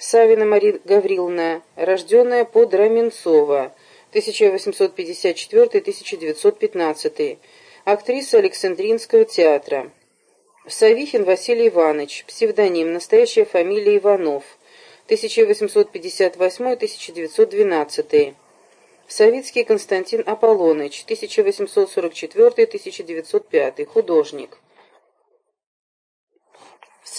Савина Мария Гавриловна, рожденная под Раменцова, 1854-1915, актриса Александринского театра. Савихин Василий Иванович, псевдоним, настоящая фамилия Иванов, 1858-1912. Савицкий Константин Аполлоныч, 1844-1905, художник.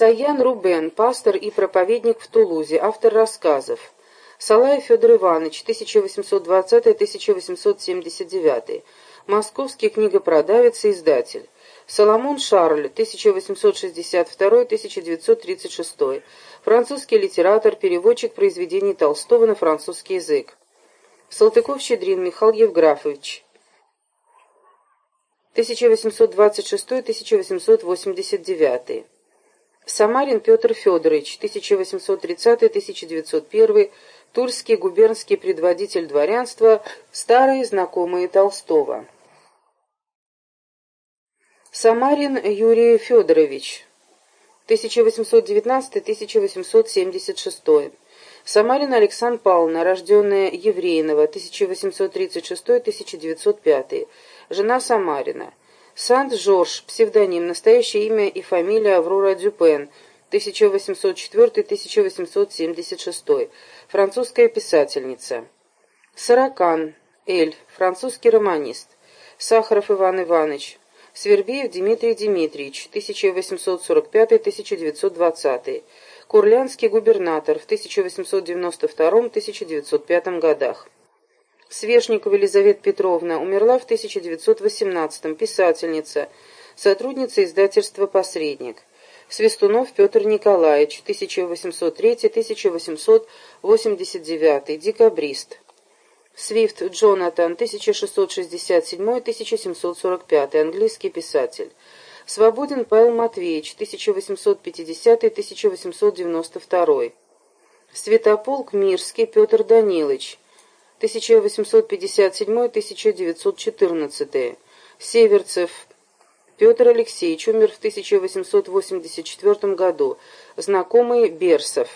Саян Рубен, пастор и проповедник в Тулузе, автор рассказов. Салаев Федор Иванович, 1820-1879, московский книгопродавец и издатель. Соломон Шарль, 1862-1936, французский литератор, переводчик произведений Толстого на французский язык. Салтыков-Щедрин Михаил Евграфович, 1826-1889. Самарин Петр Федорович, 1830-1901, тульский губернский предводитель дворянства, старые знакомые Толстого. Самарин Юрий Федорович, 1819-1876. Самарин Александр Павловна, рожденная Еврейного, 1836-1905, жена Самарина. Сант-Жорж, псевдоним, настоящее имя и фамилия Аврора Дюпен, 1804-1876, французская писательница. Саракан, Эль, французский романист. Сахаров Иван Иванович. Свербеев Дмитрий Дмитриевич, 1845-1920, Курлянский губернатор в 1892-1905 годах. Свешникова Елизавета Петровна умерла в 1918 писательница, сотрудница издательства «Посредник». Свистунов Петр Николаевич, 1803-1889, декабрист. Свифт Джонатан, 1667-1745, английский писатель. Свободен Павел Матвеевич, 1850-1892. Святополк Мирский Петр Данилович, 1857-1914. Северцев Петр Алексеевич умер в 1884 году. Знакомый Берсов.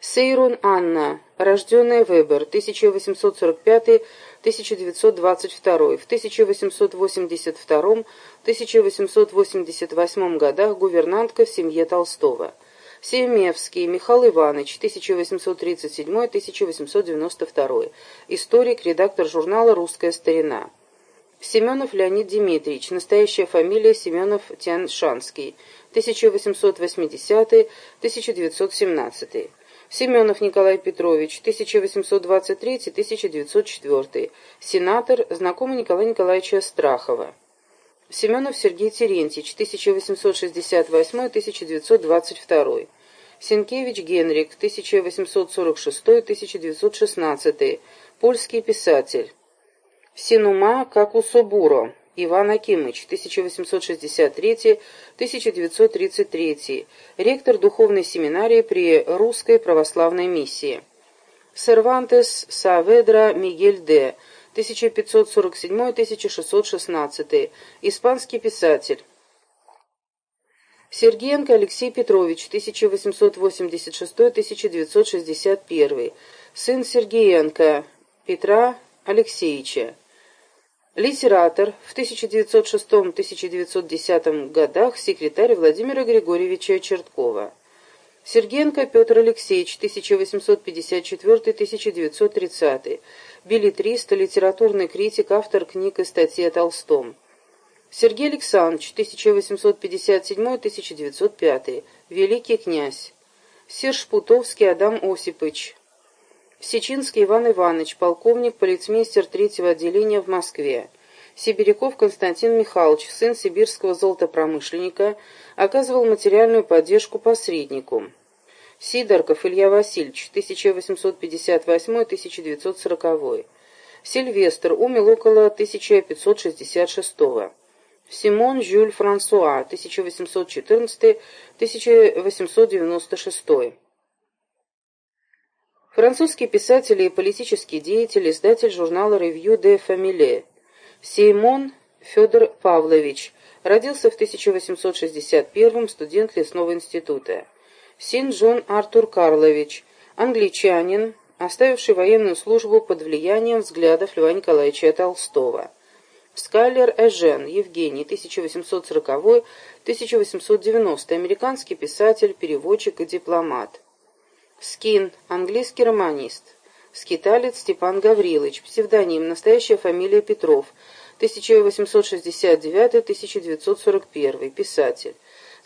Сейрун Анна, рожденная Вебер, 1845-1922, в 1882-1888 годах гувернантка в семье Толстого. Семевский Михаил Иванович, 1837-1892, историк, редактор журнала «Русская старина». Семенов Леонид Дмитриевич, настоящая фамилия Семенов Тяншанский, 1880-1917. Семенов Николай Петрович, 1823-1904, сенатор, знакомый Николая Николаевича Страхова. Семенов Сергей Терентьевич, 1868-1922. Сенкевич Генрик, 1846-1916, польский писатель. Синума Какусобуро, Иван Акимыч, 1863-1933, ректор духовной семинарии при Русской Православной Миссии. Сервантес Саведра Мигель де, 1547-1616, испанский писатель. Сергеенко Алексей Петрович, 1886-1961, сын Сергеенко Петра Алексеевича. Литератор, в 1906-1910 годах секретарь Владимира Григорьевича Черткова. Сергеенко Петр Алексеевич, 1854-1930, билетрист, литературный критик, автор книг и статей о Толстом. Сергей Александрович, 1857-1905, великий князь. Серж Путовский Адам Осипович, Сечинский Иван Иванович, полковник, полицмейстер третьего отделения в Москве. Сибиряков Константин Михайлович, сын сибирского золотопромышленника, оказывал материальную поддержку посреднику. Сидорков Илья Васильевич, 1858-1940. Сильвестр умер около 1566 -го. Симон Жюль Франсуа, 1814-1896. Французский писатель и политический деятель, издатель журнала «Ревью де Фамиле». Сеймон Федор Павлович. Родился в 1861 студент лесного института. Син Джон Артур Карлович, англичанин, оставивший военную службу под влиянием взглядов Льва Николаевича Толстого. Скайлер Эжен, Евгений, 1840-1890, американский писатель, переводчик и дипломат. Скин, английский романист. Скиталец Степан Гаврилович, псевдоним, настоящая фамилия Петров, 1869-1941, писатель.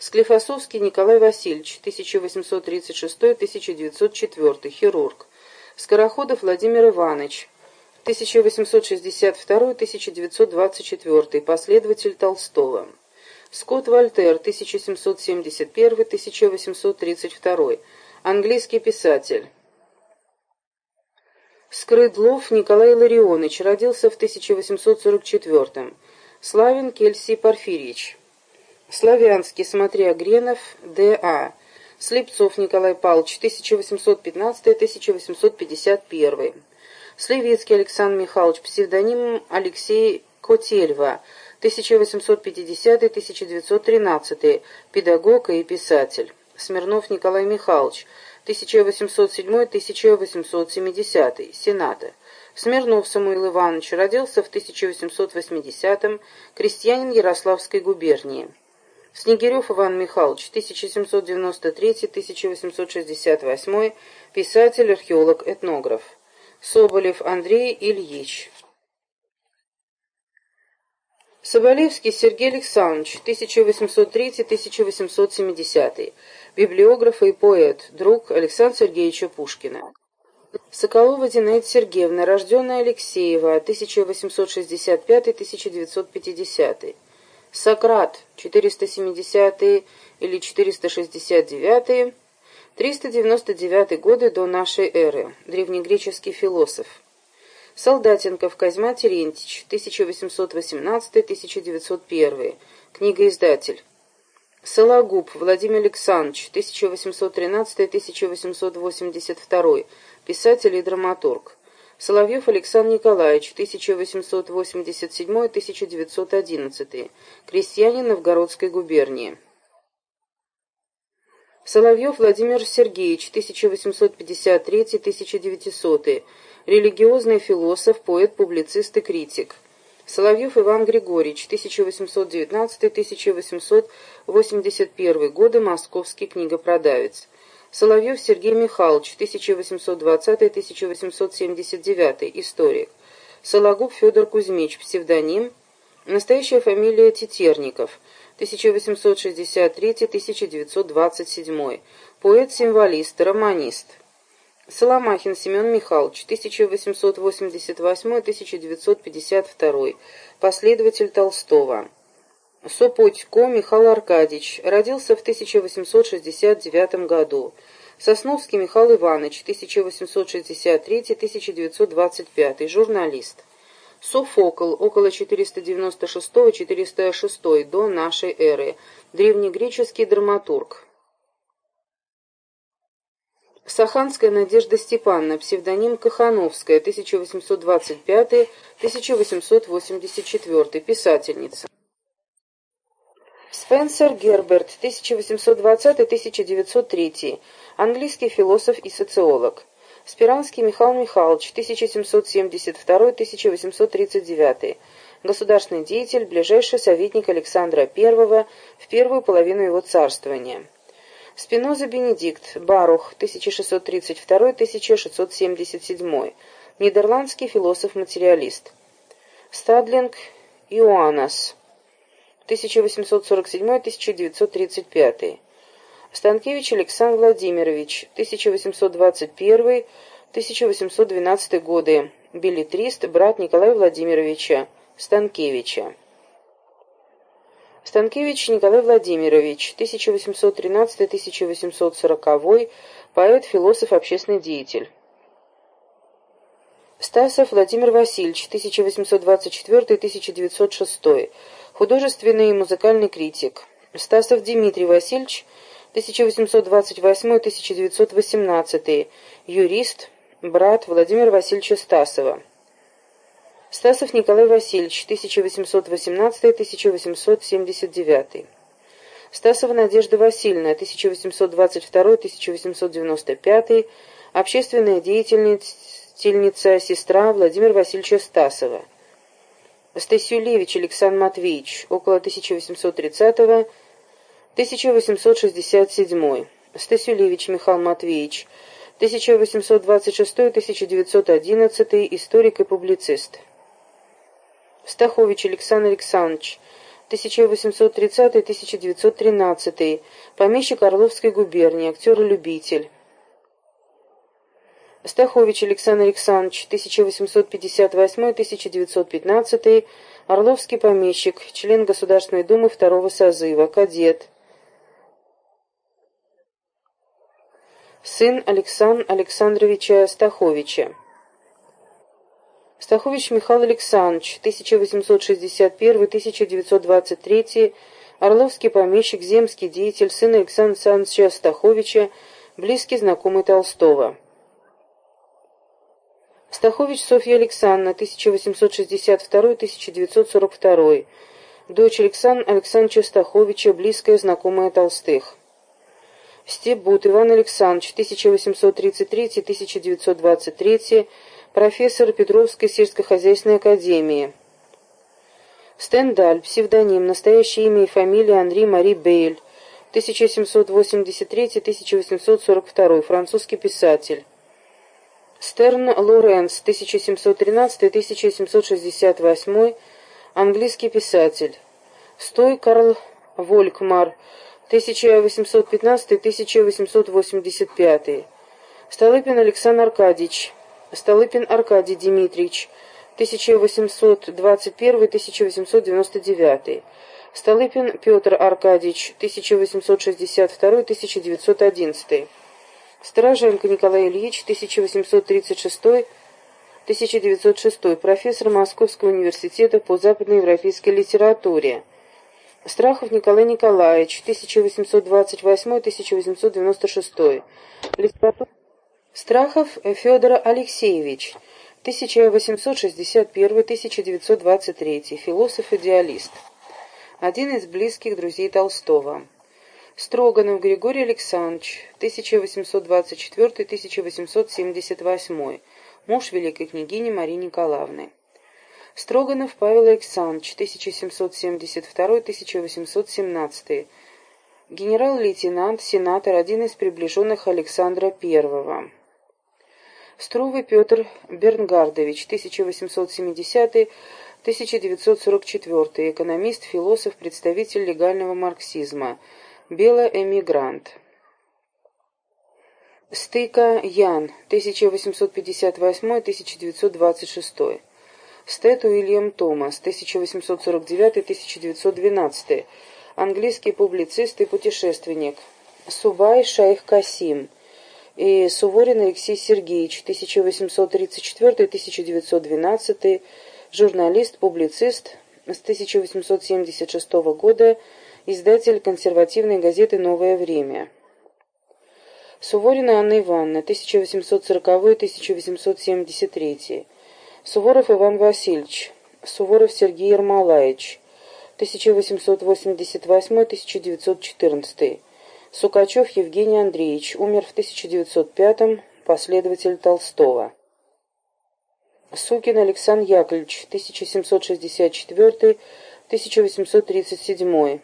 Склифосовский Николай Васильевич, 1836-1904, хирург. Скороходов Владимир Иванович, 1862-1924, последователь Толстого. Скотт Вольтер, 1771-1832, английский писатель. Скрыдлов Николай Ларионович, родился в 1844 Славин Кельсий Порфирьевич. Славянский, смотря Гренов, Д.А. Слепцов Николай Павлович, 1815-1851. Сливицкий Александр Михайлович, псевдоним Алексей Котельва, 1850-1913, педагог и писатель. Смирнов Николай Михайлович, 1807-1870, сенатор. Смирнов Самуил Иванович родился в 1880-м, крестьянин Ярославской губернии. Снегирев Иван Михайлович, 1793-1868, писатель, археолог, этнограф. Соболев Андрей Ильич. Соболевский Сергей Александрович, 1803-1870, библиограф и поэт, друг Александра Сергеевича Пушкина. Соколова Динаида Сергеевна, рожденная Алексеева, 1865-1950. Сократ, 470 или 469, 399 годы до нашей эры, древнегреческий философ. Солдатенков Козьма Терентьевич, 1818-1901, книгоиздатель. Сологуб Владимир Александрович, 1813-1882, писатель и драматург. Соловьев Александр Николаевич, 1887-1911, крестьянин Новгородской губернии. Соловьев Владимир Сергеевич, 1853-1900, религиозный философ, поэт, публицист и критик. Соловьев Иван Григорьевич, 1819-1881 годы, московский книгопродавец. Соловьев Сергей Михайлович, 1820-1879, историк. Сологуб Федор Кузьмич, псевдоним, настоящая фамилия Тетерников, 1863-1927, поэт-символист, романист. Соломахин Семен Михайлович, 1888-1952, последователь Толстого. Сопотько Михаил Аркадьевич, родился в 1869 году. Сосновский Михаил Иванович, 1863-1925, журналист. Софокл, около 496-406 до нашей эры, древнегреческий драматург. Саханская Надежда Степановна, псевдоним Кахановская, 1825-1884, писательница. Спенсер Герберт, 1820-1903, английский философ и социолог. Спиранский Михаил Михайлович, 1772-1839, государственный деятель, ближайший советник Александра I в первую половину его царствования. Спиноза Бенедикт, Барух, 1632-1677, нидерландский философ-материалист. Стадлинг Иоаннас, 1847-1935. Станкевич Александр Владимирович, 1821-1812 годы, билетрист, брат Николая Владимировича Станкевича. Станкевич Николай Владимирович, 1813-1840, поэт, философ, общественный деятель. Стасов Владимир Васильевич, 1824-1906, художественный и музыкальный критик. Стасов Дмитрий Васильевич, 1828-1918, юрист, брат Владимира Васильевича Стасова. Стасов Николай Васильевич, 1818-1879. Стасова Надежда Васильевна, 1822-1895, общественная деятельница, сестра Владимира Васильевича Стасова. Стасюлевич Александр Матвеевич, около 1830-го, 1867. Стасюлевич Михаил Матвеевич, 1826-1911, историк и публицист. Стахович Александр Александрович, 1830-1913, помещик Орловской губернии, актер любитель. Стахович Александр Александрович, 1858-1915, Орловский помещик, член Государственной Думы второго созыва, кадет. Сын Александра Александровича Стаховича. Стахович Михаил Александрович, 1861-1923, Орловский помещик, земский деятель, сын Александра Александровича Стаховича, близкий знакомый Толстого. Стахович Софья Александровна, 1862-1942, дочь Александра Александровича Стаховича, близкая знакомая Толстых. Стебут Иван Александрович, 1833-1923, профессор Петровской сельскохозяйственной академии. Стендаль, псевдоним, настоящее имя и фамилия Анри Мари Бейль, 1783-1842, французский писатель. Стерн Лоренс, 1713-1768, английский писатель. Стой Карл Волькмар, 1815-1885. Столыпин Александр Аркадьевич, Столыпин Аркадий Дмитриевич, 1821-1899. Столыпин Петр Аркадьевич, 1862-1911. Стороженко Николай Ильич, 1836-1906, профессор Московского университета по западноевропейской литературе. Страхов Николай Николаевич, 1828-1896, литература. Страхов Федор Алексеевич, 1861-1923, философ-идеалист. Один из близких друзей Толстого. Строганов Григорий Александрович, 1824-1878, муж великой княгини Марии Николаевны. Строганов Павел Александрович, 1772-1817, генерал-лейтенант, сенатор, один из приближенных Александра I. Струвый Петр Бернгардович, 1870-1944, экономист, философ, представитель легального марксизма, белоэмигрант. Стыка Ян, 1858-1926. Стэт Уильям Томас, 1849-1912, английский публицист и путешественник. Субай Шайх Касим, и Суворин Алексей Сергеевич, 1834-1912, журналист, публицист, с 1876 года издатель консервативной газеты «Новое время». Суворина Анна Ивановна, 1840-1873. Суворов Иван Васильевич. Суворов Сергей Ермолаевич. 1888-1914. Сукачев Евгений Андреевич, умер в 1905-м, последователь Толстого. Сукин Александр Яковлевич, 1764-1837.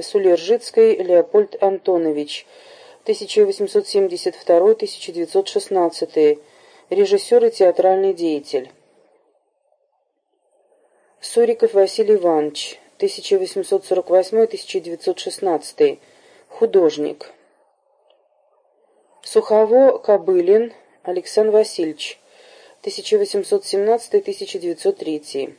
Сулержицкий Леопольд Антонович, 1872-1916. Режиссер и театральный деятель. Суриков Василий Иванович, 1848-1916 Художник. Сухово Кобылин Александр Васильевич, 1817-1903.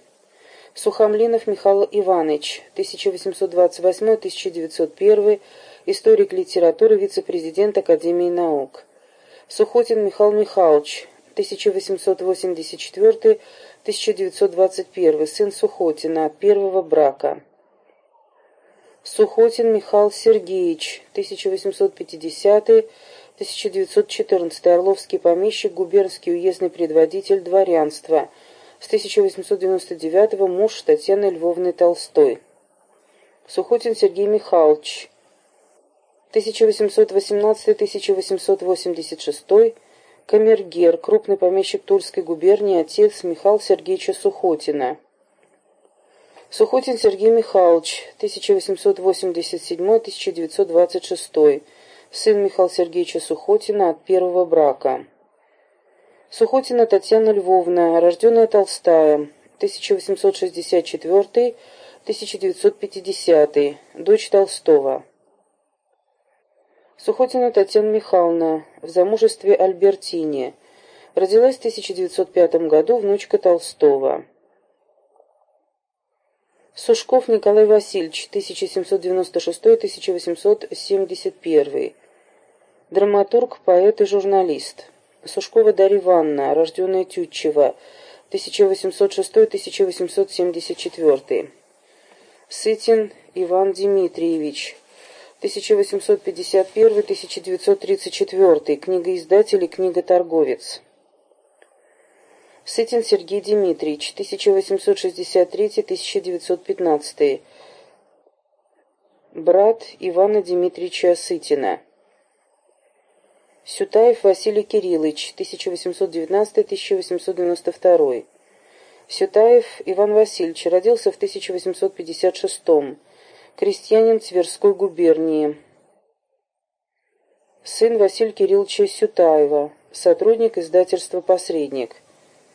Сухомлинов Михаил Иванович, 1828-1901, историк литературы, вице-президент Академии наук. Сухотин Михаил Михайлович, 1884-1921, сын Сухотина от первого брака. Сухотин Михаил Сергеевич, 1850-1914, Орловский помещик, губернский уездный предводитель дворянства, с 1899 муж Татьяны Львовны Толстой. Сухотин Сергей Михайлович, 1818-1886, камергер, крупный помещик Тульской губернии, отец Михаила Сергеевича Сухотина. Сухотин Сергей Михайлович, 1887-1926, сын Михаила Сергеевича Сухотина от первого брака. Сухотина Татьяна Львовна, рожденная Толстая, 1864-1950, дочь Толстого. Сухотина Татьяна Михайловна, в замужестве Альбертине, родилась в 1905 году, внучка Толстого. Сушков Николай Васильевич, 1796-1871, драматург, поэт и журналист. Сушкова Дарья Ивановна, рожденная Тютчева, 1806-1874. Сытин Иван Дмитриевич, 1851-1934, книгоиздатель и книготорговец. Сытин Сергей Дмитриевич, 1863-1915, брат Ивана Дмитриевича Сытина. Сютаев Василий Кириллович, 1819-1892. Сютаев Иван Васильевич, родился в 1856-м, крестьянин Тверской губернии. Сын Василия Кирилловича Сютаева, сотрудник издательства «Посредник».